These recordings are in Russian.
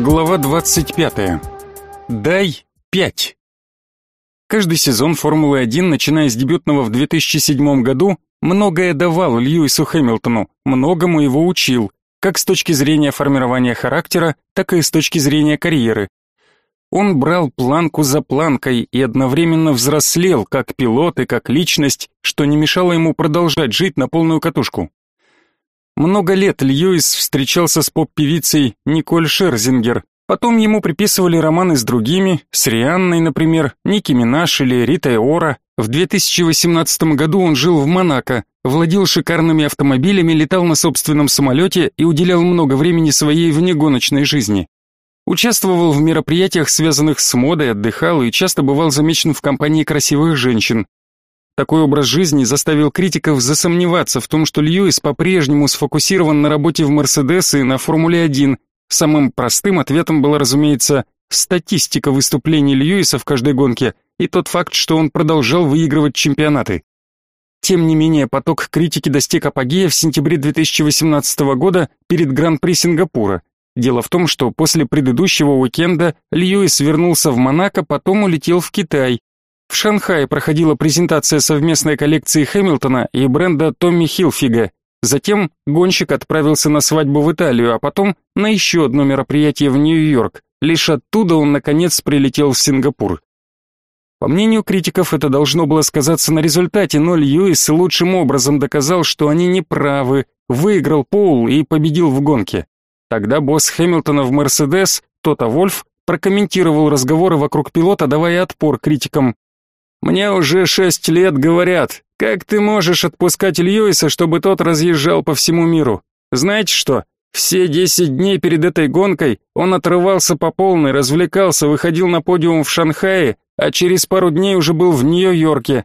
Глава 25. Дай 5. Каждый сезон Формулы-1, начиная с дебютного в 2007 году, многое давал Льюису Хэмилтону, многому его учил, как с точки зрения формирования характера, так и с точки зрения карьеры. Он брал планку за планкой и одновременно взрослел как пилот и как личность, что не мешало ему продолжать жить на полную катушку. Много лет Льюис встречался с поп-певицей Николь Шерзингер. Потом ему приписывали романы с другими, с Рианной, например, Ники Минаж или Ритой Ора. В 2018 году он жил в Монако, владел шикарными автомобилями, летал на собственном самолете и уделял много времени своей внегоночной жизни. Участвовал в мероприятиях, связанных с модой, отдыхал и часто бывал замечен в компании красивых женщин. Такой образ жизни заставил критиков засомневаться в том, что Льюис по-прежнему сфокусирован на работе в Мерседес и на Формуле-1. Самым простым ответом была, разумеется, статистика выступлений Льюиса в каждой гонке и тот факт, что он продолжал выигрывать чемпионаты. Тем не менее, поток критики достиг апогея в сентябре 2018 года перед Гран-при Сингапура. Дело в том, что после предыдущего уикенда Льюис вернулся в Монако, потом улетел в Китай, в Шанхае проходила презентация совместной коллекции Хэмилтона и бренда Томми Хилфига. Затем гонщик отправился на свадьбу в Италию, а потом на еще одно мероприятие в Нью-Йорк. Лишь оттуда он наконец прилетел в Сингапур. По мнению критиков, это должно было сказаться на результате, но Льюис лучшим образом доказал, что они не правы, выиграл Поул и победил в гонке. Тогда босс Хэмилтона в Мерседес, Тота Вольф, прокомментировал разговоры вокруг пилота, давая отпор критикам. Мне уже шесть лет говорят, как ты можешь отпускать Льюиса, чтобы тот разъезжал по всему миру? Знаете что? Все десять дней перед этой гонкой он отрывался по полной, развлекался, выходил на подиум в Шанхае, а через пару дней уже был в Нью-Йорке.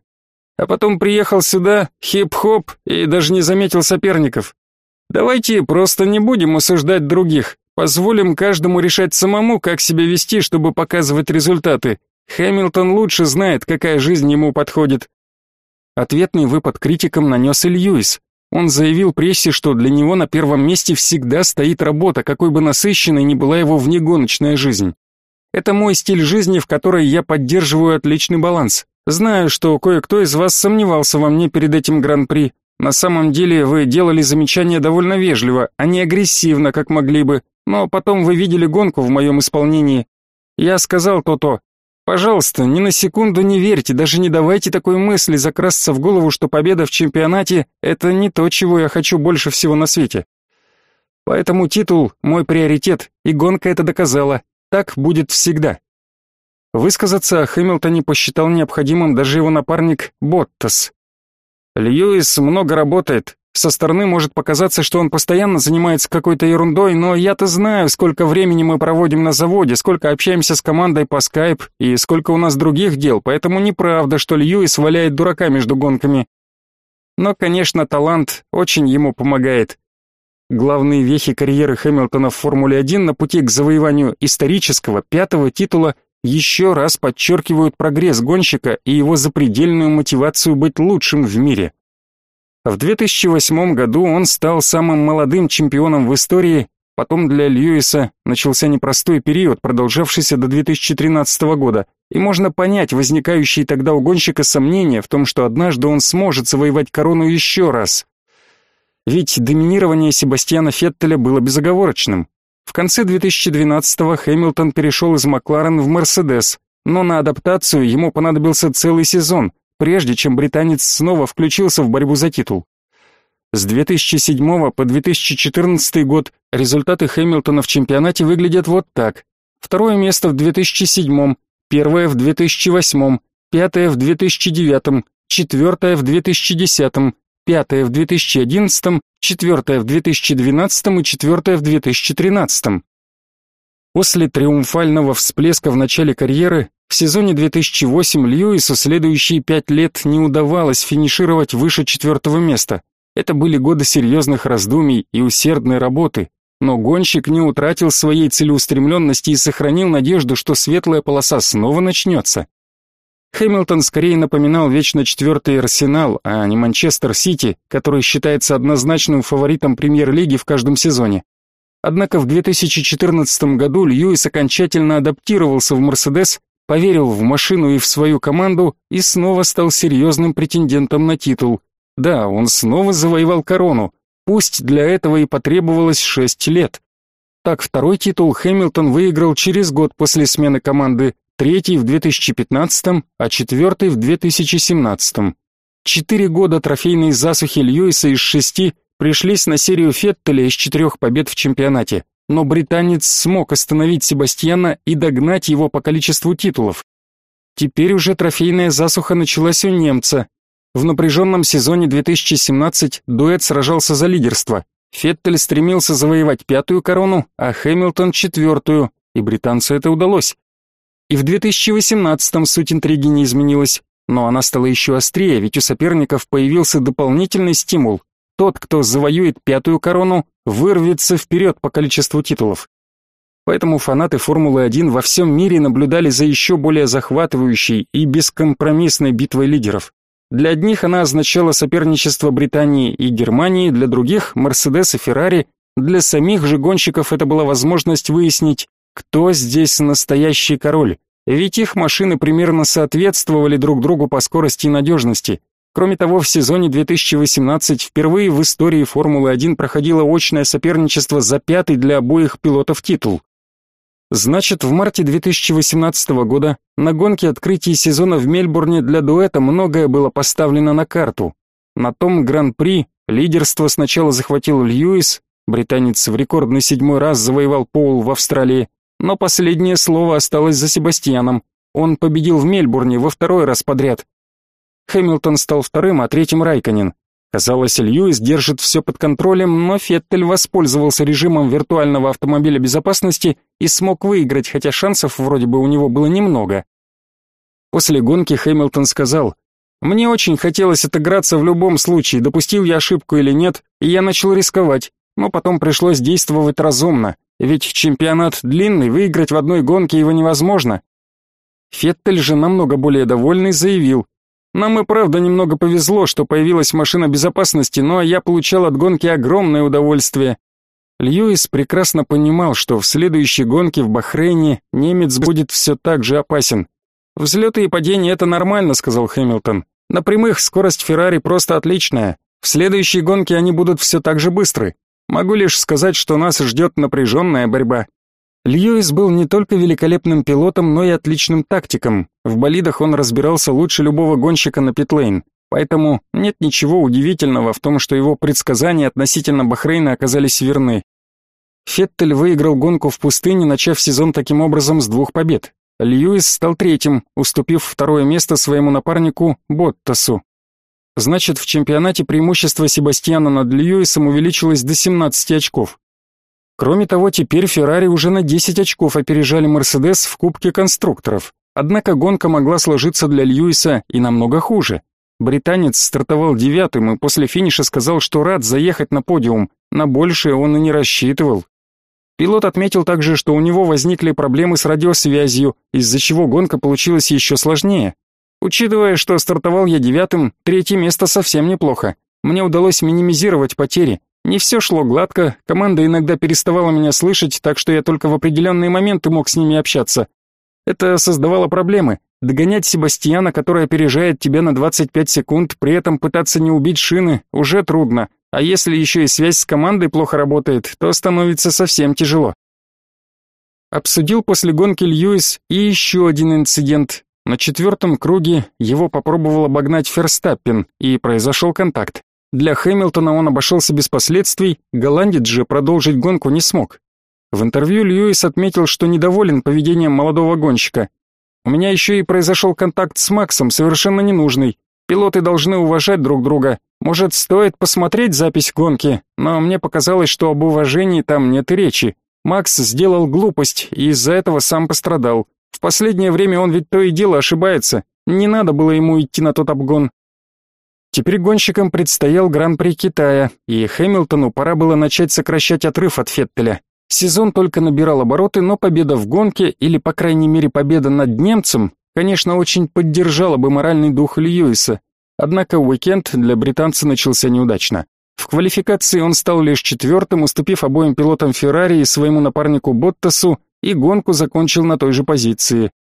А потом приехал сюда, хип-хоп, и даже не заметил соперников. Давайте просто не будем осуждать других, позволим каждому решать самому, как себя вести, чтобы показывать результаты, Хэмилтон лучше знает, какая жизнь ему подходит. Ответный выпад критикам нанес и Льюис. Он заявил прессе, что для него на первом месте всегда стоит работа, какой бы насыщенной ни была его внегоночная жизнь. Это мой стиль жизни, в которой я поддерживаю отличный баланс. Знаю, что кое-кто из вас сомневался во мне перед этим гран-при. На самом деле вы делали замечания довольно вежливо, а не агрессивно, как могли бы. Но потом вы видели гонку в моем исполнении. Я сказал то-то, Пожалуйста, ни на секунду не верьте, даже не давайте такой мысли закрасться в голову, что победа в чемпионате — это не то, чего я хочу больше всего на свете. Поэтому титул — мой приоритет, и гонка это доказала. Так будет всегда. Высказаться о Хэмилтоне посчитал необходимым даже его напарник Боттас. Льюис много работает, со стороны может показаться, что он постоянно занимается какой-то ерундой, но я-то знаю, сколько времени мы проводим на заводе, сколько общаемся с командой по скайп и сколько у нас других дел, поэтому неправда, что Льюис валяет дурака между гонками. Но, конечно, талант очень ему помогает. Главные вехи карьеры Хэмилтона в Формуле-1 на пути к завоеванию исторического пятого титула еще раз подчеркивают прогресс гонщика и его запредельную мотивацию быть лучшим в мире. В 2008 году он стал самым молодым чемпионом в истории, потом для Льюиса начался непростой период, продолжавшийся до 2013 года, и можно понять возникающие тогда у гонщика сомнения в том, что однажды он сможет завоевать корону еще раз. Ведь доминирование Себастьяна Феттеля было безоговорочным. В конце 2012-го Хэмилтон перешел из Макларен в Мерседес, но на адаптацию ему понадобился целый сезон – прежде чем британец снова включился в борьбу за титул. С 2007 по 2014 год результаты Хэмилтона в чемпионате выглядят вот так. Второе место в 2007, первое в 2008, пятое в 2009, четвертое в 2010, пятое в 2011, четвертое в 2012 и четвертое в 2013. После триумфального всплеска в начале карьеры в сезоне 2008 Льюису следующие пять лет не удавалось финишировать выше четвертого места. Это были годы серьезных раздумий и усердной работы, но гонщик не утратил своей целеустремленности и сохранил надежду, что светлая полоса снова начнется. Хэмилтон скорее напоминал вечно четвертый Арсенал, а не Манчестер Сити, который считается однозначным фаворитом премьер-лиги в каждом сезоне. Однако в 2014 году Льюис окончательно адаптировался в Мерседес, поверил в машину и в свою команду и снова стал серьезным претендентом на титул. Да, он снова завоевал корону, пусть для этого и потребовалось шесть лет. Так второй титул Хэмилтон выиграл через год после смены команды, третий в 2015, а четвертый в 2017. Четыре года трофейной засухи Льюиса из шести пришлись на серию Феттеля из четырех побед в чемпионате, но британец смог остановить Себастьяна и догнать его по количеству титулов. Теперь уже трофейная засуха началась у немца. В напряженном сезоне 2017 дуэт сражался за лидерство. Феттель стремился завоевать пятую корону, а Хэмилтон четвертую, и британцу это удалось. И в 2018-м суть интриги не изменилась, но она стала еще острее, ведь у соперников появился дополнительный стимул. Тот, кто завоюет пятую корону, вырвется вперед по количеству титулов. Поэтому фанаты Формулы-1 во всем мире наблюдали за еще более захватывающей и бескомпромиссной битвой лидеров. Для одних она означала соперничество Британии и Германии, для других – Мерседес и Феррари, для самих же гонщиков это была возможность выяснить, кто здесь настоящий король, ведь их машины примерно соответствовали друг другу по скорости и надежности. Кроме того, в сезоне 2018 впервые в истории Формулы-1 проходило очное соперничество за пятый для обоих пилотов титул. Значит, в марте 2018 года на гонке открытия сезона в Мельбурне для дуэта многое было поставлено на карту. На том Гран-при лидерство сначала захватил Льюис, британец в рекордный седьмой раз завоевал Поул в Австралии, но последнее слово осталось за Себастьяном. Он победил в Мельбурне во второй раз подряд. Хэмилтон стал вторым, а третьим Райконен. Казалось, Льюис держит все под контролем, но Феттель воспользовался режимом виртуального автомобиля безопасности и смог выиграть, хотя шансов вроде бы у него было немного. После гонки Хэмилтон сказал, «Мне очень хотелось отыграться в любом случае, допустил я ошибку или нет, и я начал рисковать, но потом пришлось действовать разумно, ведь чемпионат длинный, выиграть в одной гонке его невозможно». Феттель же намного более довольный заявил, нам и правда немного повезло, что появилась машина безопасности, но я получал от гонки огромное удовольствие. Льюис прекрасно понимал, что в следующей гонке в Бахрейне немец будет все так же опасен. «Взлеты и падения — это нормально», — сказал Хэмилтон. «На прямых скорость Феррари просто отличная. В следующей гонке они будут все так же быстры. Могу лишь сказать, что нас ждет напряженная борьба. Льюис был не только великолепным пилотом, но и отличным тактиком. В болидах он разбирался лучше любого гонщика на питлейн. Поэтому нет ничего удивительного в том, что его предсказания относительно Бахрейна оказались верны. Феттель выиграл гонку в пустыне, начав сезон таким образом с двух побед. Льюис стал третьим, уступив второе место своему напарнику Боттасу. Значит, в чемпионате преимущество Себастьяна над Льюисом увеличилось до 17 очков. Кроме того, теперь Феррари уже на 10 очков опережали Мерседес в Кубке конструкторов. Однако гонка могла сложиться для Льюиса и намного хуже. Британец стартовал девятым и после финиша сказал, что рад заехать на подиум, на большее он и не рассчитывал. Пилот отметил также, что у него возникли проблемы с радиосвязью, из-за чего гонка получилась еще сложнее. Учитывая, что стартовал я девятым, третье место совсем неплохо. Мне удалось минимизировать потери, не все шло гладко, команда иногда переставала меня слышать, так что я только в определенные моменты мог с ними общаться. Это создавало проблемы. Догонять Себастьяна, который опережает тебя на 25 секунд, при этом пытаться не убить шины, уже трудно. А если еще и связь с командой плохо работает, то становится совсем тяжело. Обсудил после гонки Льюис и еще один инцидент. На четвертом круге его попробовал обогнать Ферстаппин, и произошел контакт. Для Хэмилтона он обошелся без последствий, голландец же продолжить гонку не смог. В интервью Льюис отметил, что недоволен поведением молодого гонщика. «У меня еще и произошел контакт с Максом, совершенно ненужный. Пилоты должны уважать друг друга. Может, стоит посмотреть запись гонки, но мне показалось, что об уважении там нет и речи. Макс сделал глупость и из-за этого сам пострадал. В последнее время он ведь то и дело ошибается. Не надо было ему идти на тот обгон. Теперь гонщикам предстоял Гран-при Китая, и Хэмилтону пора было начать сокращать отрыв от Феттеля. Сезон только набирал обороты, но победа в гонке, или по крайней мере победа над немцем, конечно, очень поддержала бы моральный дух Льюиса. Однако уикенд для британца начался неудачно. В квалификации он стал лишь четвертым, уступив обоим пилотам Феррари и своему напарнику Боттасу, и гонку закончил на той же позиции.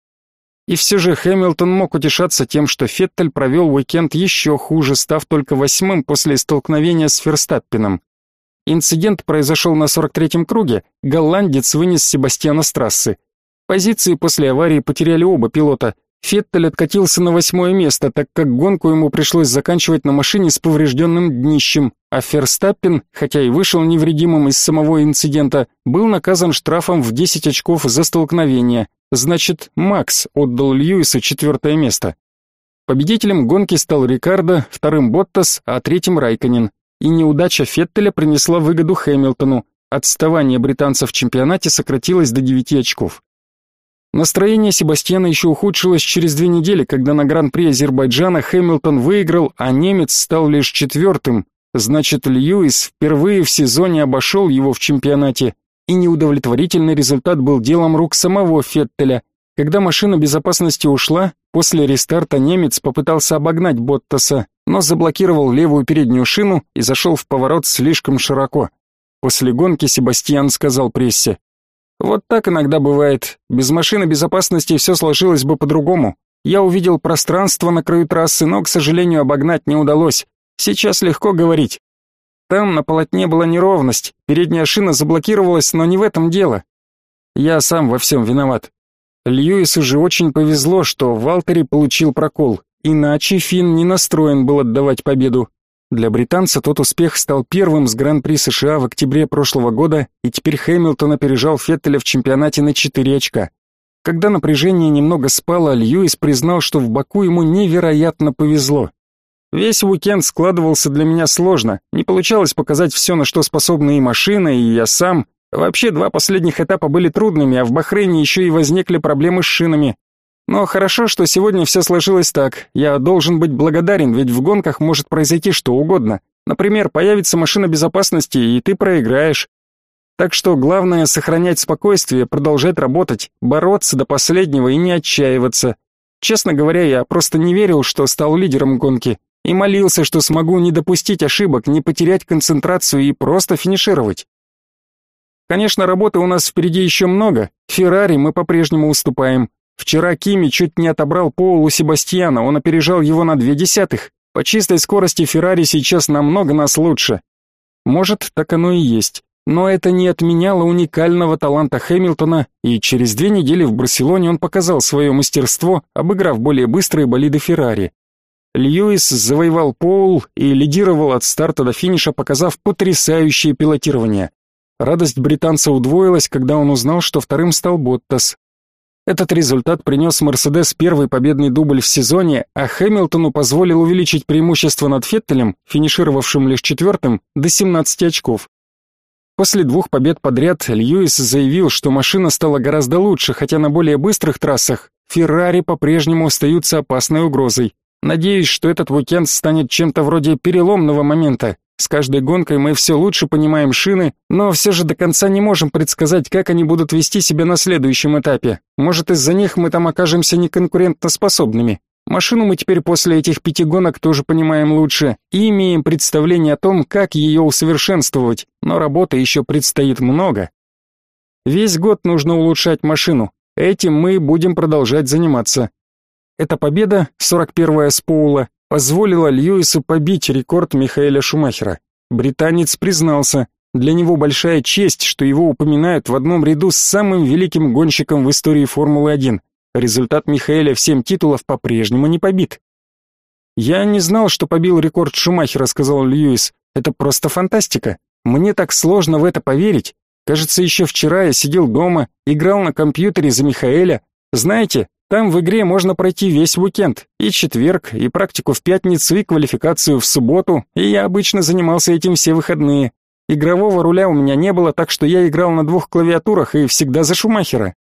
И все же Хэмилтон мог утешаться тем, что Феттель провел уикенд еще хуже, став только восьмым после столкновения с Ферстаппином. Инцидент произошел на 43-м круге, голландец вынес Себастьяна с трассы. Позиции после аварии потеряли оба пилота. Феттель откатился на восьмое место, так как гонку ему пришлось заканчивать на машине с поврежденным днищем, а Ферстаппин, хотя и вышел невредимым из самого инцидента, был наказан штрафом в 10 очков за столкновение. Значит, Макс отдал Льюису четвертое место. Победителем гонки стал Рикардо, вторым Боттас, а третьим Райконен и неудача Феттеля принесла выгоду Хэмилтону. Отставание британца в чемпионате сократилось до 9 очков. Настроение Себастьяна еще ухудшилось через две недели, когда на Гран-при Азербайджана Хэмилтон выиграл, а немец стал лишь четвертым. Значит, Льюис впервые в сезоне обошел его в чемпионате, и неудовлетворительный результат был делом рук самого Феттеля. Когда машина безопасности ушла, после рестарта немец попытался обогнать Боттаса, но заблокировал левую переднюю шину и зашел в поворот слишком широко. После гонки Себастьян сказал прессе, «Вот так иногда бывает. Без машины безопасности все сложилось бы по-другому. Я увидел пространство на краю трассы, но, к сожалению, обогнать не удалось. Сейчас легко говорить. Там на полотне была неровность, передняя шина заблокировалась, но не в этом дело. Я сам во всем виноват. Льюису же очень повезло, что Валтери получил прокол. Иначе Финн не настроен был отдавать победу. Для британца тот успех стал первым с Гран-при США в октябре прошлого года, и теперь Хэмилтон опережал Феттеля в чемпионате на 4 очка. Когда напряжение немного спало, Льюис признал, что в Баку ему невероятно повезло. Весь уикенд складывался для меня сложно, не получалось показать все, на что способна и машина, и я сам. Вообще, два последних этапа были трудными, а в Бахрейне еще и возникли проблемы с шинами. Но хорошо, что сегодня все сложилось так. Я должен быть благодарен, ведь в гонках может произойти что угодно. Например, появится машина безопасности, и ты проиграешь. Так что главное сохранять спокойствие, продолжать работать, бороться до последнего и не отчаиваться. Честно говоря, я просто не верил, что стал лидером гонки, и молился, что смогу не допустить ошибок, не потерять концентрацию и просто финишировать. Конечно, работы у нас впереди еще много. Феррари мы по-прежнему уступаем, Вчера Кими чуть не отобрал пол у Себастьяна, он опережал его на две десятых. По чистой скорости Феррари сейчас намного нас лучше. Может, так оно и есть. Но это не отменяло уникального таланта Хэмилтона, и через две недели в Барселоне он показал свое мастерство, обыграв более быстрые болиды Феррари. Льюис завоевал пол и лидировал от старта до финиша, показав потрясающее пилотирование. Радость британца удвоилась, когда он узнал, что вторым стал Боттас, этот результат принес Мерседес первый победный дубль в сезоне, а Хэмилтону позволил увеличить преимущество над Феттелем, финишировавшим лишь четвертым, до 17 очков. После двух побед подряд Льюис заявил, что машина стала гораздо лучше, хотя на более быстрых трассах Феррари по-прежнему остаются опасной угрозой. Надеюсь, что этот уикенд станет чем-то вроде переломного момента, с каждой гонкой мы все лучше понимаем шины, но все же до конца не можем предсказать, как они будут вести себя на следующем этапе. Может, из-за них мы там окажемся неконкурентоспособными. Машину мы теперь после этих пяти гонок тоже понимаем лучше и имеем представление о том, как ее усовершенствовать, но работы еще предстоит много. Весь год нужно улучшать машину. Этим мы будем продолжать заниматься. Эта победа, 41-я с Поула, позволила Льюису побить рекорд Михаэля Шумахера. Британец признался, для него большая честь, что его упоминают в одном ряду с самым великим гонщиком в истории Формулы-1. Результат Михаэля в семь титулов по-прежнему не побит. «Я не знал, что побил рекорд Шумахера», — сказал Льюис. «Это просто фантастика. Мне так сложно в это поверить. Кажется, еще вчера я сидел дома, играл на компьютере за Михаэля. Знаете, там в игре можно пройти весь уикенд, и четверг, и практику в пятницу, и квалификацию в субботу, и я обычно занимался этим все выходные. Игрового руля у меня не было, так что я играл на двух клавиатурах и всегда за Шумахера.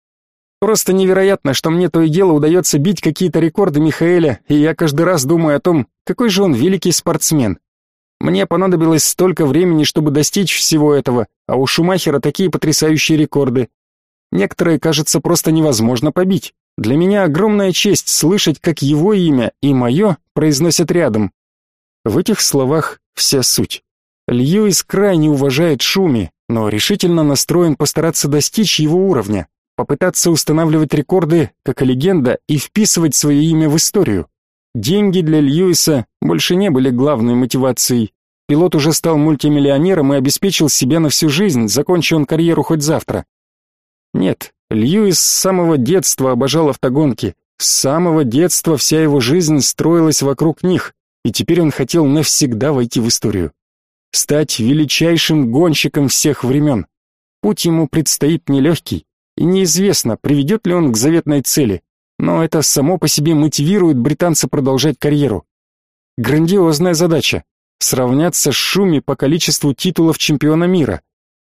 Просто невероятно, что мне то и дело удается бить какие-то рекорды Михаэля, и я каждый раз думаю о том, какой же он великий спортсмен. Мне понадобилось столько времени, чтобы достичь всего этого, а у Шумахера такие потрясающие рекорды. Некоторые, кажется, просто невозможно побить. Для меня огромная честь слышать, как его имя и мое произносят рядом. В этих словах вся суть. Льюис крайне уважает Шуми, но решительно настроен постараться достичь его уровня, попытаться устанавливать рекорды, как и легенда, и вписывать свое имя в историю. Деньги для Льюиса больше не были главной мотивацией. Пилот уже стал мультимиллионером и обеспечил себя на всю жизнь, закончи он карьеру хоть завтра. Нет, Льюис с самого детства обожал автогонки, с самого детства вся его жизнь строилась вокруг них, и теперь он хотел навсегда войти в историю. Стать величайшим гонщиком всех времен. Путь ему предстоит нелегкий, и неизвестно, приведет ли он к заветной цели, но это само по себе мотивирует британца продолжать карьеру. Грандиозная задача — сравняться с Шуми по количеству титулов чемпиона мира.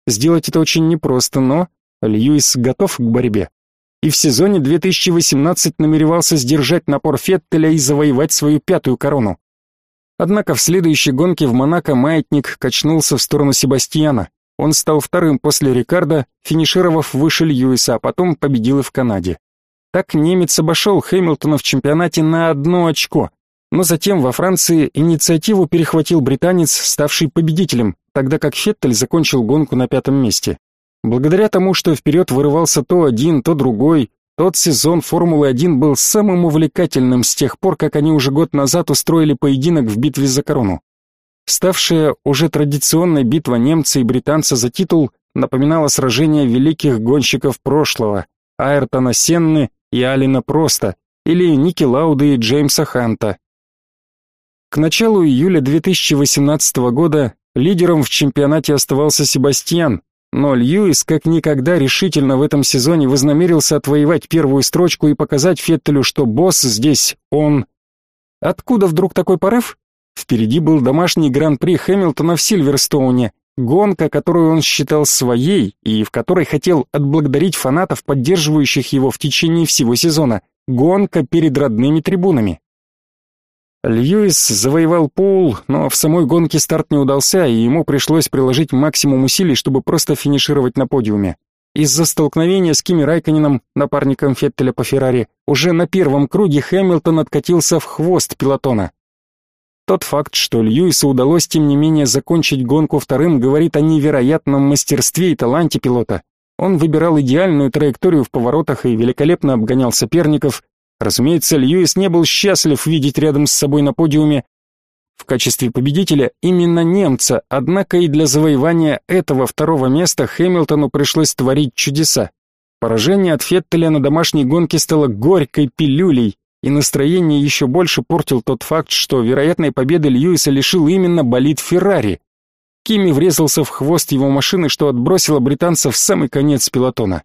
Сделать это очень непросто, но Льюис готов к борьбе. И в сезоне 2018 намеревался сдержать напор Феттеля и завоевать свою пятую корону. Однако в следующей гонке в Монако маятник качнулся в сторону Себастьяна. Он стал вторым после Рикардо, финишировав выше Льюиса, а потом победил и в Канаде. Так немец обошел Хэмилтона в чемпионате на одно очко, но затем во Франции инициативу перехватил британец, ставший победителем, тогда как Феттель закончил гонку на пятом месте. Благодаря тому, что вперед вырывался то один, то другой, тот сезон Формулы-1 был самым увлекательным с тех пор, как они уже год назад устроили поединок в битве за корону. Ставшая уже традиционной битва немца и британца за титул напоминала сражение великих гонщиков прошлого Айртона Сенны и Алина Проста или Ники Лауды и Джеймса Ханта. К началу июля 2018 года лидером в чемпионате оставался Себастьян, но Льюис как никогда решительно в этом сезоне вознамерился отвоевать первую строчку и показать Феттелю, что босс здесь он. Откуда вдруг такой порыв? Впереди был домашний гран-при Хэмилтона в Сильверстоуне, гонка, которую он считал своей и в которой хотел отблагодарить фанатов, поддерживающих его в течение всего сезона. Гонка перед родными трибунами. Льюис завоевал пол, но в самой гонке старт не удался, и ему пришлось приложить максимум усилий, чтобы просто финишировать на подиуме. Из-за столкновения с Кими Райконином, напарником Феттеля по Феррари, уже на первом круге Хэмилтон откатился в хвост пилотона. Тот факт, что Льюису удалось тем не менее закончить гонку вторым, говорит о невероятном мастерстве и таланте пилота. Он выбирал идеальную траекторию в поворотах и великолепно обгонял соперников, Разумеется, Льюис не был счастлив видеть рядом с собой на подиуме в качестве победителя именно немца, однако и для завоевания этого второго места Хэмилтону пришлось творить чудеса. Поражение от Феттеля на домашней гонке стало горькой пилюлей, и настроение еще больше портил тот факт, что вероятной победы Льюиса лишил именно болид Феррари. Кими врезался в хвост его машины, что отбросило британца в самый конец пилотона.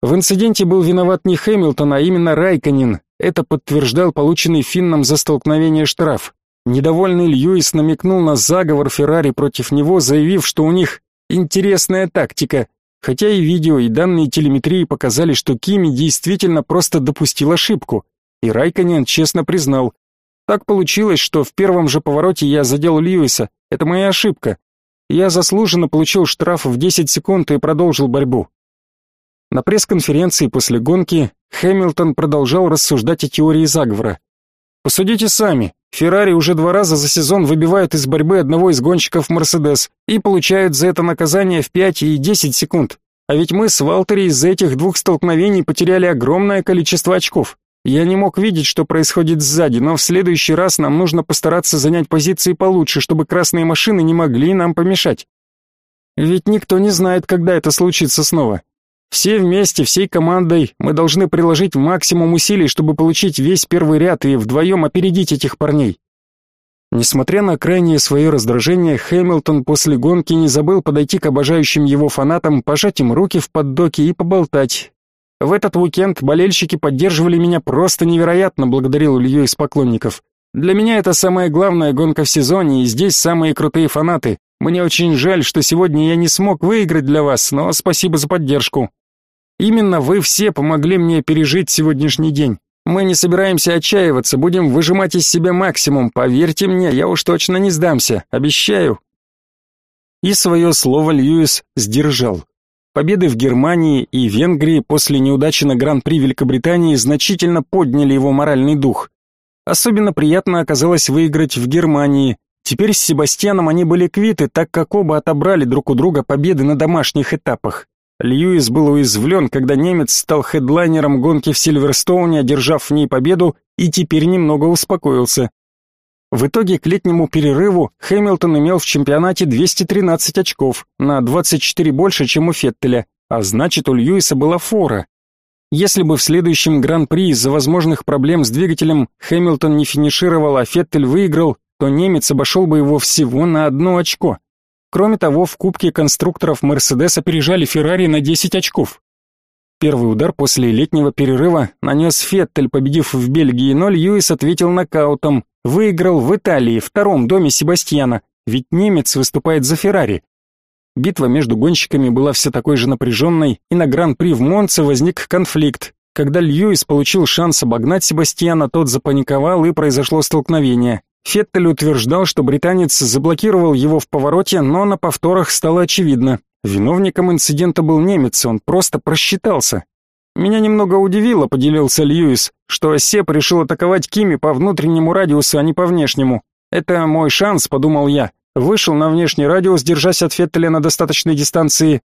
В инциденте был виноват не Хэмилтон, а именно Райконин, это подтверждал полученный Финном за столкновение штраф. Недовольный Льюис намекнул на заговор Феррари против него, заявив, что у них интересная тактика, хотя и видео, и данные телеметрии показали, что Кими действительно просто допустил ошибку, и Райконен честно признал. Так получилось, что в первом же повороте я задел Льюиса, это моя ошибка. Я заслуженно получил штраф в 10 секунд и продолжил борьбу. На пресс-конференции после гонки Хэмилтон продолжал рассуждать о теории заговора. Посудите сами, Феррари уже два раза за сезон выбивает из борьбы одного из гонщиков Мерседес и получают за это наказание в 5 и 10 секунд. А ведь мы с Валтери из-за этих двух столкновений потеряли огромное количество очков. Я не мог видеть, что происходит сзади, но в следующий раз нам нужно постараться занять позиции получше, чтобы красные машины не могли нам помешать. Ведь никто не знает, когда это случится снова. Все вместе, всей командой мы должны приложить максимум усилий, чтобы получить весь первый ряд и вдвоем опередить этих парней. Несмотря на крайнее свое раздражение, Хэмилтон после гонки не забыл подойти к обожающим его фанатам, пожать им руки в поддоке и поболтать. В этот уикенд болельщики поддерживали меня просто невероятно, благодарил Илью из поклонников. Для меня это самая главная гонка в сезоне, и здесь самые крутые фанаты. Мне очень жаль, что сегодня я не смог выиграть для вас, но спасибо за поддержку. Именно вы все помогли мне пережить сегодняшний день. Мы не собираемся отчаиваться, будем выжимать из себя максимум. Поверьте мне, я уж точно не сдамся, обещаю. И свое слово Льюис сдержал. Победы в Германии и Венгрии после неудачи на Гран-при Великобритании значительно подняли его моральный дух. Особенно приятно оказалось выиграть в Германии. Теперь с Себастьяном они были квиты, так как оба отобрали друг у друга победы на домашних этапах. Льюис был уязвлен, когда немец стал хедлайнером гонки в Сильверстоуне, одержав в ней победу, и теперь немного успокоился. В итоге к летнему перерыву Хэмилтон имел в чемпионате 213 очков, на 24 больше, чем у Феттеля, а значит у Льюиса была фора. Если бы в следующем Гран-при из-за возможных проблем с двигателем Хэмилтон не финишировал, а Феттель выиграл, то немец обошел бы его всего на одно очко. Кроме того, в Кубке конструкторов Мерседес опережали Феррари на 10 очков. Первый удар после летнего перерыва нанес Феттель, победив в Бельгии, но Льюис ответил нокаутом, выиграл в Италии, втором доме Себастьяна, ведь немец выступает за Феррари. Битва между гонщиками была все такой же напряженной, и на Гран-при в Монце возник конфликт. Когда Льюис получил шанс обогнать Себастьяна, тот запаниковал и произошло столкновение. Феттель утверждал, что британец заблокировал его в повороте, но на повторах стало очевидно. Виновником инцидента был немец, он просто просчитался. Меня немного удивило, поделился Льюис, что Сеп решил атаковать Кими по внутреннему радиусу, а не по внешнему. Это мой шанс, подумал я. Вышел на внешний радиус, держась от Феттеля на достаточной дистанции.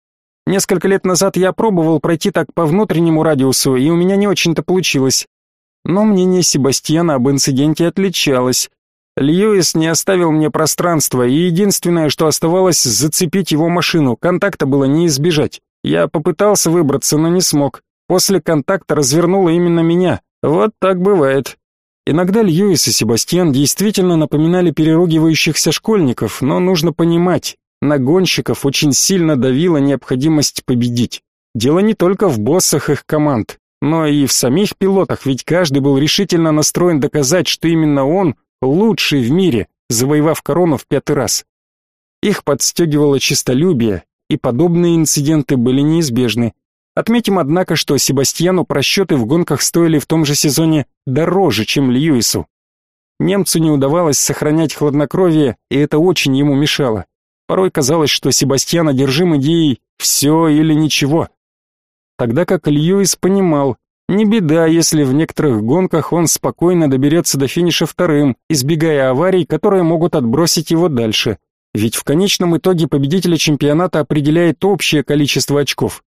Несколько лет назад я пробовал пройти так по внутреннему радиусу, и у меня не очень-то получилось. Но мнение Себастьяна об инциденте отличалось. Льюис не оставил мне пространства, и единственное, что оставалось, зацепить его машину. Контакта было не избежать. Я попытался выбраться, но не смог. После контакта развернуло именно меня. Вот так бывает. Иногда Льюис и Себастьян действительно напоминали переругивающихся школьников, но нужно понимать, на гонщиков очень сильно давила необходимость победить. Дело не только в боссах их команд, но и в самих пилотах, ведь каждый был решительно настроен доказать, что именно он лучший в мире, завоевав корону в пятый раз. Их подстегивало честолюбие, и подобные инциденты были неизбежны. Отметим, однако, что Себастьяну просчеты в гонках стоили в том же сезоне дороже, чем Льюису. Немцу не удавалось сохранять хладнокровие, и это очень ему мешало. Порой казалось, что Себастьян одержим идеей «все или ничего». Тогда как Льюис понимал, не беда, если в некоторых гонках он спокойно доберется до финиша вторым, избегая аварий, которые могут отбросить его дальше. Ведь в конечном итоге победителя чемпионата определяет общее количество очков.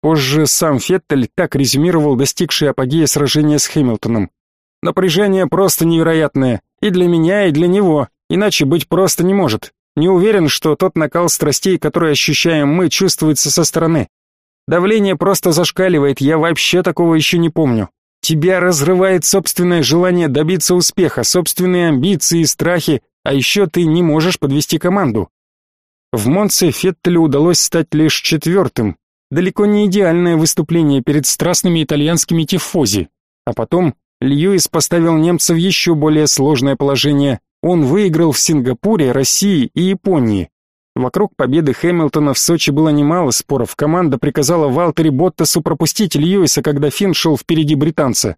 Позже сам Феттель так резюмировал достигшее апогея сражение с Хэмилтоном. Напряжение просто невероятное, и для меня, и для него, иначе быть просто не может. Не уверен, что тот накал страстей, который ощущаем мы, чувствуется со стороны. Давление просто зашкаливает, я вообще такого еще не помню. Тебя разрывает собственное желание добиться успеха, собственные амбиции и страхи, а еще ты не можешь подвести команду. В Монце Феттелю удалось стать лишь четвертым. Далеко не идеальное выступление перед страстными итальянскими тифози. А потом Льюис поставил немца в еще более сложное положение. Он выиграл в Сингапуре, России и Японии. Вокруг победы Хэмилтона в Сочи было немало споров. Команда приказала Валтери Боттасу пропустить Льюиса, когда Финн шел впереди британца.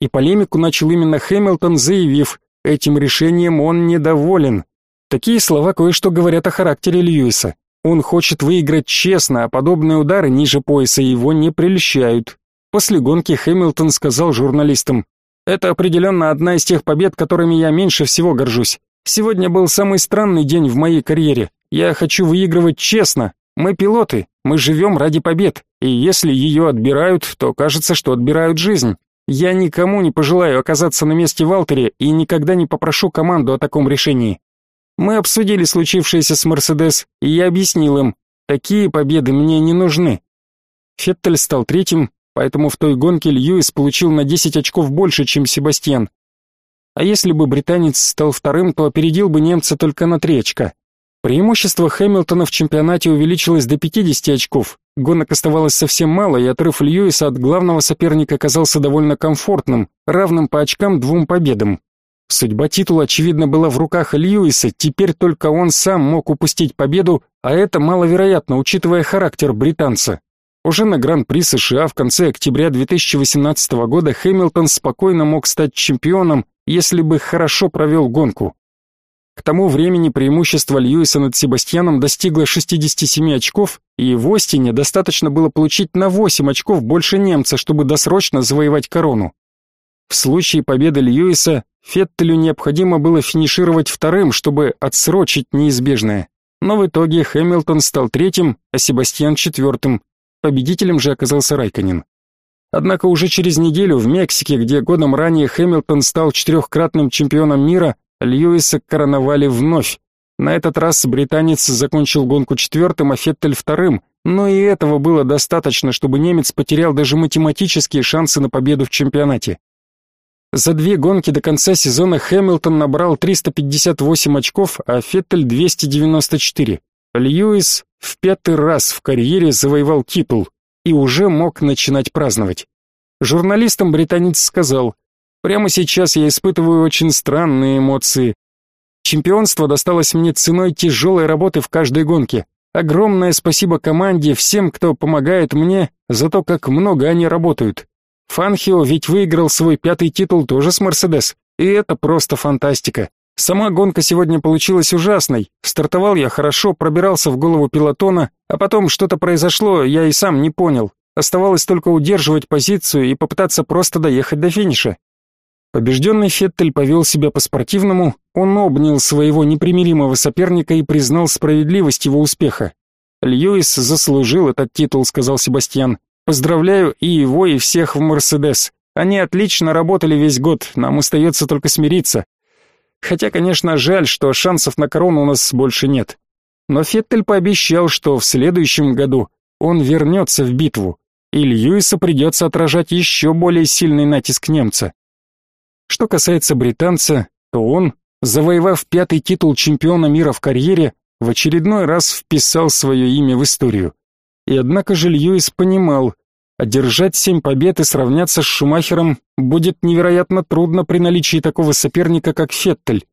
И полемику начал именно Хэмилтон, заявив, этим решением он недоволен. Такие слова кое-что говорят о характере Льюиса. Он хочет выиграть честно, а подобные удары ниже пояса его не прельщают. После гонки Хэмилтон сказал журналистам, «Это определенно одна из тех побед, которыми я меньше всего горжусь. Сегодня был самый странный день в моей карьере. Я хочу выигрывать честно. Мы пилоты, мы живем ради побед, и если ее отбирают, то кажется, что отбирают жизнь. Я никому не пожелаю оказаться на месте Валтери и никогда не попрошу команду о таком решении. Мы обсудили случившееся с Мерседес, и я объяснил им, такие победы мне не нужны. Феттель стал третьим, поэтому в той гонке Льюис получил на 10 очков больше, чем Себастьян. А если бы британец стал вторым, то опередил бы немца только на три очка. Преимущество Хэмилтона в чемпионате увеличилось до 50 очков. Гонок оставалось совсем мало, и отрыв Льюиса от главного соперника оказался довольно комфортным, равным по очкам двум победам. Судьба титула, очевидно, была в руках Льюиса, теперь только он сам мог упустить победу, а это маловероятно, учитывая характер британца. Уже на Гран-при США в конце октября 2018 года Хэмилтон спокойно мог стать чемпионом, если бы хорошо провел гонку. К тому времени преимущество Льюиса над Себастьяном достигло 67 очков, и в Остине достаточно было получить на 8 очков больше немца, чтобы досрочно завоевать корону. В случае победы Льюиса Феттелю необходимо было финишировать вторым, чтобы отсрочить неизбежное. Но в итоге Хэмилтон стал третьим, а Себастьян четвертым. Победителем же оказался Райконен. Однако уже через неделю в Мексике, где годом ранее Хэмилтон стал четырехкратным чемпионом мира, Льюиса короновали вновь. На этот раз британец закончил гонку четвертым, а Феттель вторым, но и этого было достаточно, чтобы немец потерял даже математические шансы на победу в чемпионате. За две гонки до конца сезона Хэмилтон набрал 358 очков, а Феттель 294. Льюис в пятый раз в карьере завоевал титул и уже мог начинать праздновать. Журналистам британец сказал, «Прямо сейчас я испытываю очень странные эмоции. Чемпионство досталось мне ценой тяжелой работы в каждой гонке. Огромное спасибо команде, всем, кто помогает мне, за то, как много они работают. Фанхио ведь выиграл свой пятый титул тоже с Мерседес, и это просто фантастика. Сама гонка сегодня получилась ужасной. Стартовал я хорошо, пробирался в голову пилотона, а потом что-то произошло, я и сам не понял. Оставалось только удерживать позицию и попытаться просто доехать до финиша. Побежденный Феттель повел себя по-спортивному, он обнял своего непримиримого соперника и признал справедливость его успеха. «Льюис заслужил этот титул», — сказал Себастьян. «Поздравляю и его, и всех в Мерседес. Они отлично работали весь год, нам остается только смириться. Хотя, конечно, жаль, что шансов на корону у нас больше нет. Но Феттель пообещал, что в следующем году он вернется в битву, и Льюиса придется отражать еще более сильный натиск немца. Что касается британца, то он, завоевав пятый титул чемпиона мира в карьере, в очередной раз вписал свое имя в историю. И однако же Льюис понимал, одержать семь побед и сравняться с Шумахером будет невероятно трудно при наличии такого соперника, как Феттель.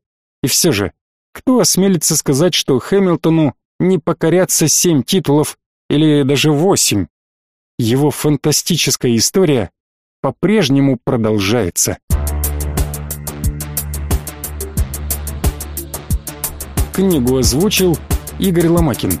И все же, кто осмелится сказать, что Хэмилтону не покорятся семь титулов или даже восемь? Его фантастическая история по-прежнему продолжается. Книгу озвучил Игорь Ломакин.